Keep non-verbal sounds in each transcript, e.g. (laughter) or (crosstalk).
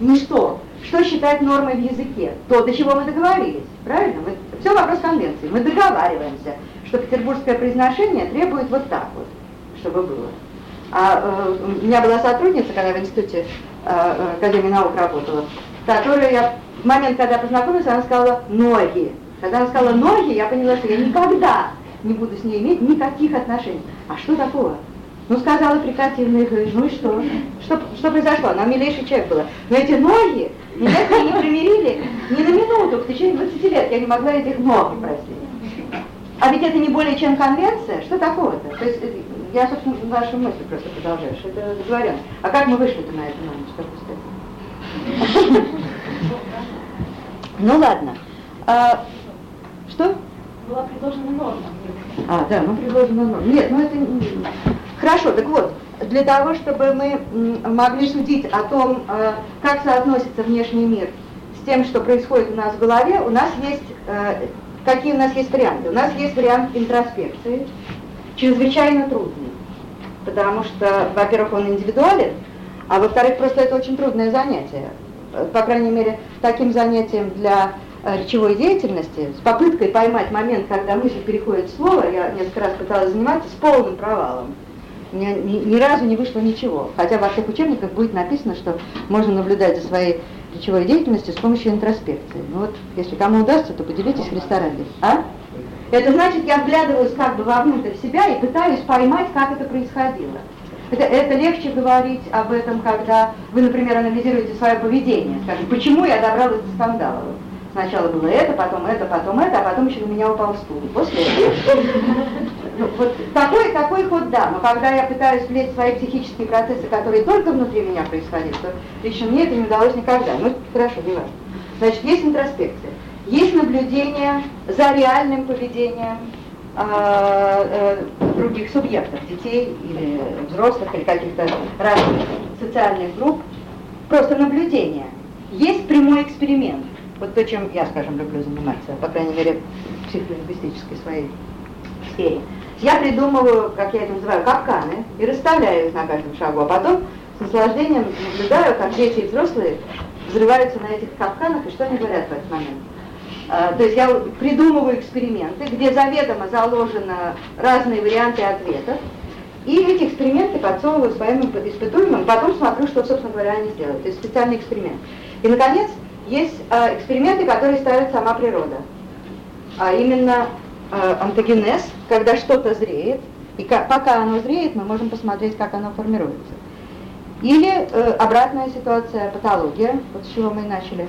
ничто. Что считать нормой в языке? То, до чего мы договорились. Правильно? Мы, все вопрос конвенции. Мы договариваемся, что петербургское произношение требует вот так вот, чтобы было. А э, у меня была сотрудница, когда в институте э, э Академии наук работала, которая я в момент, когда познакомилась, она сказала «ноги». Когда она сказала «ноги», я поняла, что я никогда не буду с ней иметь никаких отношений. А что такого? Ну, сказала прекративно их, ну и что? Что, что произошло? Она милейший человек была. Но эти ноги меня с ней не примирили ни на минуту. В течение 20 лет я не могла этих ног простить. А ведь это не более чем конвенция. Что такого-то? То есть э, я, собственно, вашу мысль просто продолжаю, что это договоренность. А как мы вышли-то на эту номер, что? Ну ладно. А, что? Была предложена норма. А, да, ну предложена норма. Нет, ну это... Хорошо, так вот, для того, чтобы мы могли судить о том, э, как соотносится внешний мир с тем, что происходит у нас в голове, у нас есть, э, какие у нас есть варианты? У нас есть вариант интроспекции, чрезвычайно трудный, потому что, во-первых, он индивидуален, а во-вторых, просто это очень трудное занятие. По крайней мере, таким занятием для э, речевой деятельности, с попыткой поймать момент, когда мысль переходит в слово, я несколько раз пыталась заниматься с полным провалом ни, ни, ни разу не вышло ничего. Хотя во всех учебниках будет написано, что можно наблюдать за своей речевой деятельностью с помощью интроспекции. Ну вот, если кому удастся, то поделитесь в ресторане. А? Это значит, я вглядываюсь как бы вовнутрь себя и пытаюсь поймать, как это происходило. Это, это легче говорить об этом, когда вы, например, анализируете свое поведение. Скажем, почему я добралась до скандала? Сначала было это, потом это, потом это, а потом еще у меня упал стул. После этого. Ну, вот такой, такой ход да, но когда я пытаюсь влезть в свои психические процессы, которые только внутри меня происходят, то лично мне это не удалось никогда. Ну, хорошо, не важно. Значит, есть интроспекция, есть наблюдение за реальным поведением э, э, других субъектов, детей или взрослых, или каких-то разных социальных групп, просто наблюдение. Есть прямой эксперимент. Вот то, чем я, скажем, люблю заниматься, по крайней мере, в психолингвистической своей сфере. Я придумываю, как я это называю, капканы и расставляю их на каждом шагу, а потом с наслаждением наблюдаю, как дети и взрослые взрываются на этих капканах и что они говорят в этот момент. А, то есть я придумываю эксперименты, где заведомо заложены разные варианты ответов, и эти эксперименты подсовываю своим испытуемым, потом смотрю, что, собственно говоря, они сделают. То есть специальный эксперимент. И, наконец, есть э, эксперименты, которые ставит сама природа. А именно антогенез, когда что-то зреет, и пока оно зреет, мы можем посмотреть, как оно формируется. Или э, обратная ситуация, патология, вот с чего мы и начали,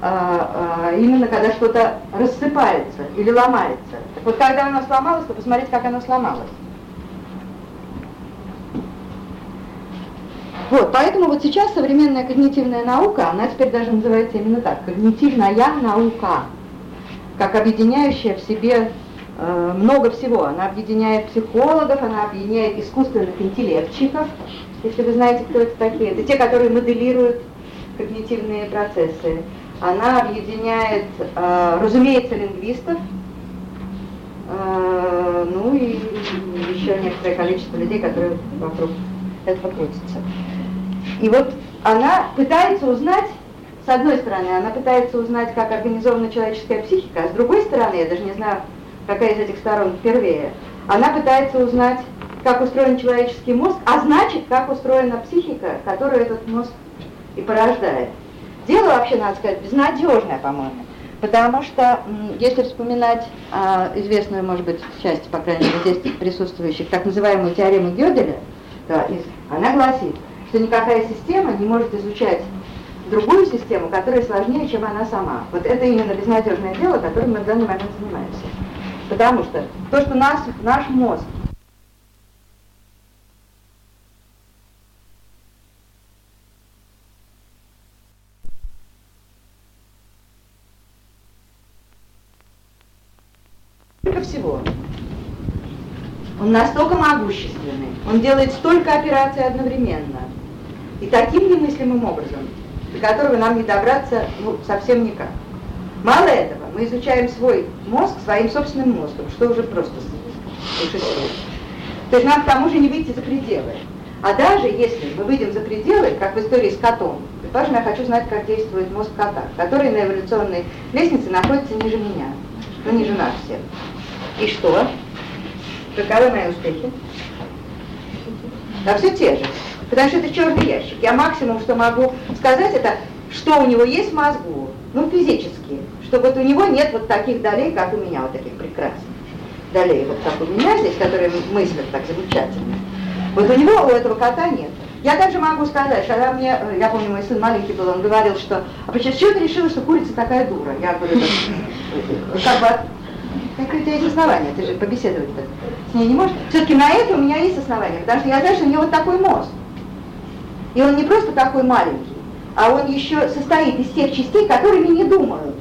э, э, именно когда что-то рассыпается или ломается. Так вот, когда оно сломалось, то посмотреть, как оно сломалось. Вот, поэтому вот сейчас современная когнитивная наука, она теперь даже называется именно так, когнитивная наука, как объединяющая в себе Э, много всего. Она объединяет психологов, она объединяет искусственных интеллектчиков, если вы знаете, кто это такие. Это те, которые моделируют когнитивные процессы. Она объединяет, э, разумеется, лингвистов, э, ну и еще некоторое количество людей, которые вокруг этого крутятся. И вот она пытается узнать, с одной стороны, она пытается узнать, как организована человеческая психика, а с другой стороны, я даже не знаю, какая из этих сторон впервые, она пытается узнать, как устроен человеческий мозг, а значит, как устроена психика, которую этот мозг и порождает. Дело вообще, надо сказать, безнадежное, по-моему. Потому что, если вспоминать э, известную, может быть, часть, по крайней мере, здесь присутствующих, так называемую теорему Гёделя, то из, она гласит, что никакая система не может изучать другую систему, которая сложнее, чем она сама. Вот это именно безнадежное дело, которым мы в данный момент занимаемся. Потому что то, что наш, наш мозг всего. Он настолько могущественный, он делает столько операций одновременно. И таким немыслимым образом, до которого нам не добраться ну, совсем никак. Мало этого, мы изучаем свой мозг своим собственным мозгом, что уже просто существует. То есть нам к тому же не выйти за пределы. А даже если мы выйдем за пределы, как в истории с котом, предположим, я хочу знать, как действует мозг кота, который на эволюционной лестнице находится ниже меня, ну ниже нас всех. И что? Каковы мои успехи? Да все те же. Потому что это черный ящик. Я максимум, что могу сказать, это что у него есть в мозгу, ну физически, что вот у него нет вот таких долей, как у меня, вот таких прекрасных долей, вот как у меня здесь, которые мыслят так замечательно. Вот у него, у этого кота нет. Я также могу сказать, когда мне, э, я помню, мой сын маленький был, он говорил, что, а почему чего ты решила, что курица такая дура? Я говорю, как бы, какие у тебя есть основания, ты же побеседовать с ней не можешь. Все-таки на это у меня есть основания, потому что я знаю, что у него вот такой мозг. И он не просто такой маленький, а он еще состоит из тех частей, которыми не думают.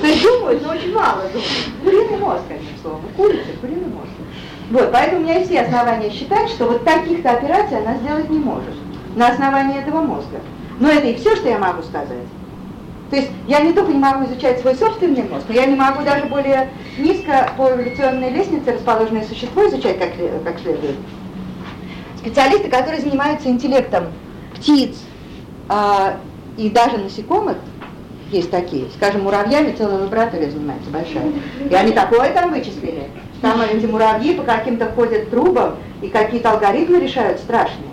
То есть думают, но очень мало думают. Куриный мозг, конечно, слово. Курица, куриный мозг. Вот, поэтому у меня есть все основания считать, что вот таких-то операций она сделать не может на основании этого мозга. Но это и все, что я могу сказать. То есть я не только не могу изучать свой собственный мозг, но я не могу даже более низко по эволюционной лестнице расположенное существо изучать как, как следует. Специалисты, которые занимаются интеллектом птиц а, и даже насекомых, есть такие, скажем, муравьями целая лаборатория занимается большая. И они такое там вычислили. Там эти муравьи по каким-то ходят трубам и какие-то алгоритмы решают страшные.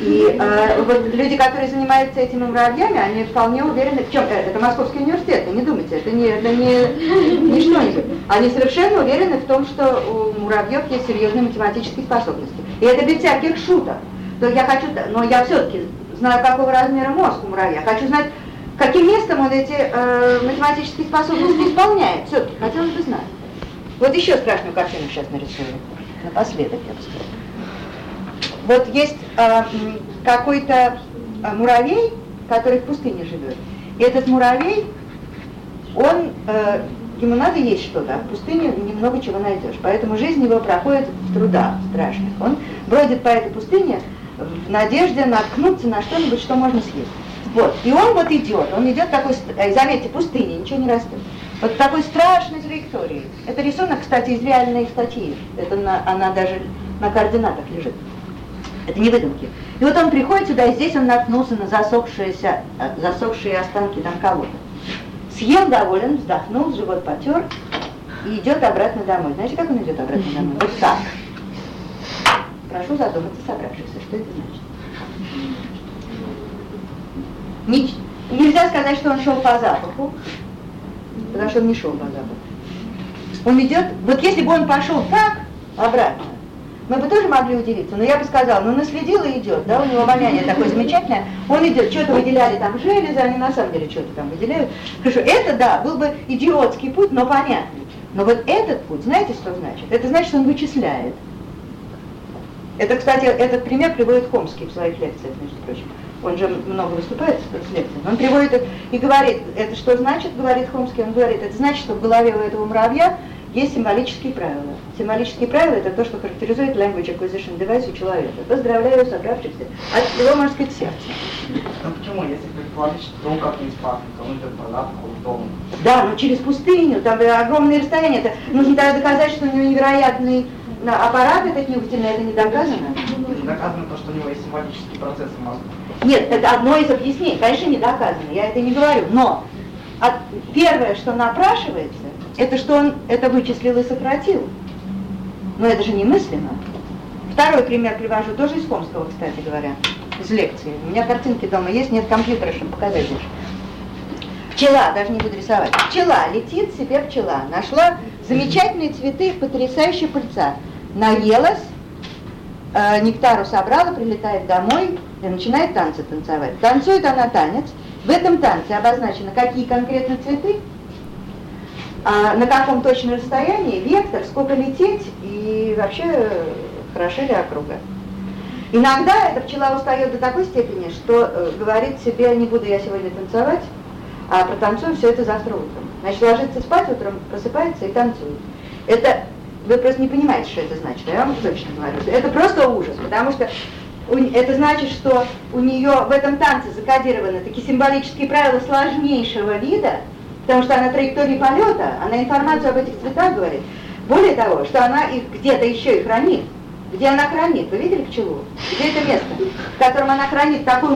И э, вот люди, которые занимаются этими муравьями, они вполне уверены, в чем э, это Московский университет, не думайте, это не, это не, не что-нибудь. Они совершенно уверены в том, что у муравьев есть серьезные математические способности. И это без всяких шуток. То я хочу, но я все-таки знаю, какого размера мозг у муравья. Хочу знать, каким местом он эти э, математические способности (laughs) исполняет. Все-таки хотелось бы знать. Вот еще страшную картину сейчас нарисую. Напоследок, я бы сказала. Вот есть э, какой-то э, муравей, который в пустыне живет. И этот муравей, он, э, ему надо есть что-то, а в пустыне немного чего найдешь. Поэтому жизнь его проходит в трудах страшных. Он бродит по этой пустыне в надежде наткнуться на что-нибудь, что можно съесть. Вот. И он вот идет, он идет такой, э, заметьте, пустыня, ничего не растет. Вот такой страшной траектории. Это рисунок, кстати, из реальной статьи. Это на, она даже на координатах лежит. Это не выдумки. И вот он приходит сюда, и здесь он наткнулся на засохшиеся, э, засохшие останки там кого-то. Съел доволен, вздохнул, живот потер и идет обратно домой. Знаете, как он идет обратно домой? Вот так. Прошу задуматься собравшихся, что это значит. Нич нельзя сказать, что он шел по запаху, потому что он не шел по запаху. Он идет, вот если бы он пошел так, обратно, мы бы тоже могли удивиться, но я бы сказала, ну наследил и идет, да, у него обоняние такое замечательное, он идет, что-то выделяли там железы, они на самом деле что-то там выделяют. Хорошо, это, да, был бы идиотский путь, но понятный. Но вот этот путь, знаете, что значит? Это значит, что он вычисляет. Это, кстати, этот пример приводит Хомский в своих лекциях, между прочим. Он же много выступает с лекциями. Он приводит и говорит, это что значит, говорит Хомский, он говорит, это значит, что в голове у этого муравья есть символические правила. Символические правила – это то, что характеризует language acquisition device у человека. Поздравляю собравшихся от его, можно сказать, сердца. Ну почему, если предположить, что он идет по запаху в дом? Да, но через пустыню, там огромные расстояния. Это нужно тогда доказать, что у него невероятный аппарат этот нюхательный, это не доказано. Не доказано то, что у него есть символические процессы в мозгу. Нет, это одно из объяснений, конечно, не доказано, я это не говорю, но от, первое, что напрашивается, это что он это вычислил и сократил. Но это же немыслимо. Второй пример привожу, тоже из Комского, кстати говоря, из лекции. У меня картинки дома есть, нет компьютера, чтобы показать больше. Пчела, даже не буду рисовать. Пчела, летит себе пчела, нашла замечательные цветы, потрясающие пыльца. Наелась, э, нектару собрала, прилетает домой и начинает танцы танцевать. Танцует она танец. В этом танце обозначено, какие конкретно цветы, а на каком точном расстоянии, вектор, сколько лететь и вообще хороша ли округа. Иногда эта пчела устает до такой степени, что э, говорит себе, не буду я сегодня танцевать, а протанцую все это завтра утром. Значит, ложится спать утром, просыпается и танцует. Это, вы просто не понимаете, что это значит, я вам точно говорю. Это просто ужас, потому что это значит, что у нее в этом танце закодированы такие символические правила сложнейшего вида, потому что она траектории полета, она информацию об этих цветах говорит. Более того, что она их где-то еще и хранит. Где она хранит? Вы видели пчелу? Где это место, в котором она хранит такую